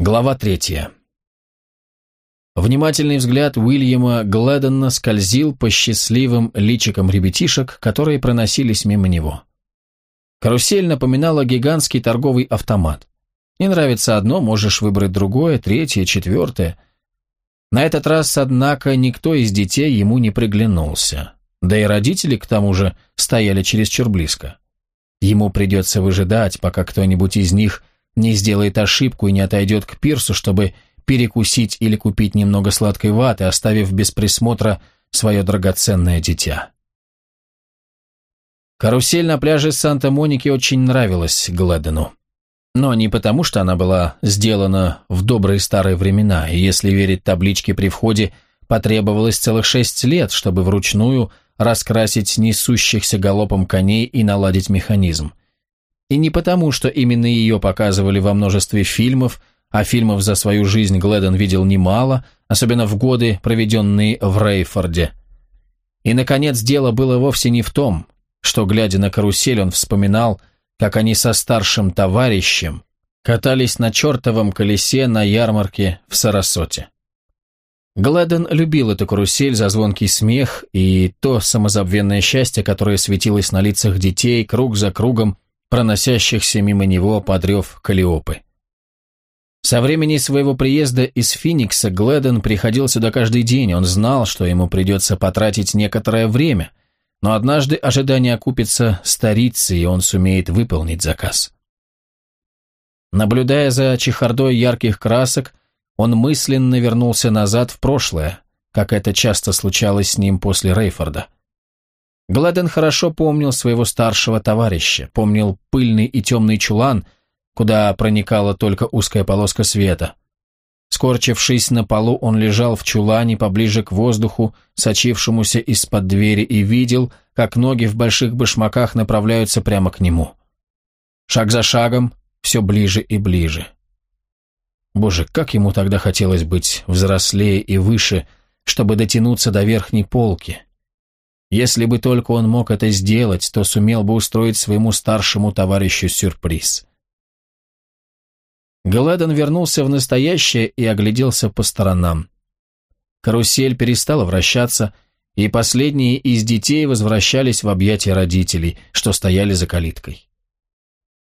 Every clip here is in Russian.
Глава третья. Внимательный взгляд Уильяма Гледона скользил по счастливым личикам ребятишек, которые проносились мимо него. Карусель напоминала гигантский торговый автомат. Не нравится одно, можешь выбрать другое, третье, четвертое. На этот раз, однако, никто из детей ему не приглянулся. Да и родители, к тому же, стояли чересчур близко. Ему придется выжидать, пока кто-нибудь из них не сделает ошибку и не отойдет к пирсу, чтобы перекусить или купить немного сладкой ваты, оставив без присмотра свое драгоценное дитя. Карусель на пляже Санта-Моники очень нравилась Гледену. Но не потому, что она была сделана в добрые старые времена, и если верить табличке при входе, потребовалось целых шесть лет, чтобы вручную раскрасить несущихся галопом коней и наладить механизм. И не потому, что именно ее показывали во множестве фильмов, а фильмов за свою жизнь Гледон видел немало, особенно в годы, проведенные в Рейфорде. И, наконец, дело было вовсе не в том, что, глядя на карусель, он вспоминал, как они со старшим товарищем катались на чертовом колесе на ярмарке в Сарасоте. Гледен любил эту карусель за звонкий смех и то самозабвенное счастье, которое светилось на лицах детей круг за кругом проносящихся мимо него подрев Калиопы. Со времени своего приезда из Финикса Гледен приходил сюда каждый день, он знал, что ему придется потратить некоторое время, но однажды ожидание окупится старицей, и он сумеет выполнить заказ. Наблюдая за чехардой ярких красок, он мысленно вернулся назад в прошлое, как это часто случалось с ним после Рейфорда. Гладен хорошо помнил своего старшего товарища, помнил пыльный и темный чулан, куда проникала только узкая полоска света. Скорчившись на полу, он лежал в чулане поближе к воздуху, сочившемуся из-под двери, и видел, как ноги в больших башмаках направляются прямо к нему. Шаг за шагом, все ближе и ближе. Боже, как ему тогда хотелось быть взрослее и выше, чтобы дотянуться до верхней полки, если бы только он мог это сделать, то сумел бы устроить своему старшему товарищу сюрприз. Гладен вернулся в настоящее и огляделся по сторонам. Карусель перестала вращаться, и последние из детей возвращались в объятия родителей, что стояли за калиткой.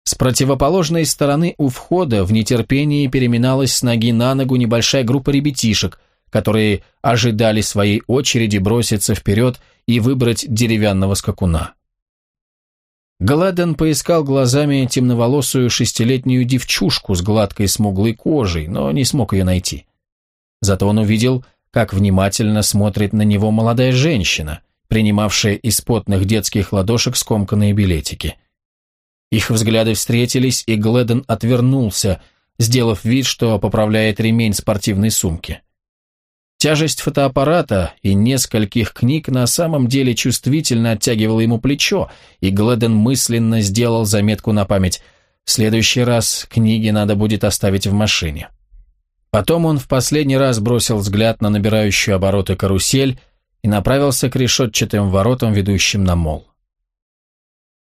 С противоположной стороны у входа в нетерпении переминалась с ноги на ногу небольшая группа ребятишек, которые ожидали своей очереди броситься вперед и выбрать деревянного скакуна. Гладен поискал глазами темноволосую шестилетнюю девчушку с гладкой смуглой кожей, но не смог ее найти. Зато он увидел, как внимательно смотрит на него молодая женщина, принимавшая из потных детских ладошек скомканные билетики. Их взгляды встретились, и Гледен отвернулся, сделав вид, что поправляет ремень спортивной сумки. Тяжесть фотоаппарата и нескольких книг на самом деле чувствительно оттягивала ему плечо, и Гледен мысленно сделал заметку на память «В следующий раз книги надо будет оставить в машине». Потом он в последний раз бросил взгляд на набирающую обороты карусель и направился к решетчатым воротам, ведущим на мол.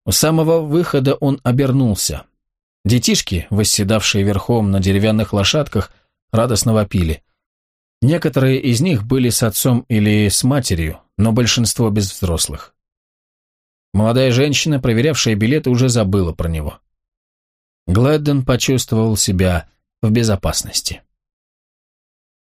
У самого выхода он обернулся. Детишки, восседавшие верхом на деревянных лошадках, радостно вопили – Некоторые из них были с отцом или с матерью, но большинство без взрослых. Молодая женщина, проверявшая билеты, уже забыла про него. Глэдден почувствовал себя в безопасности.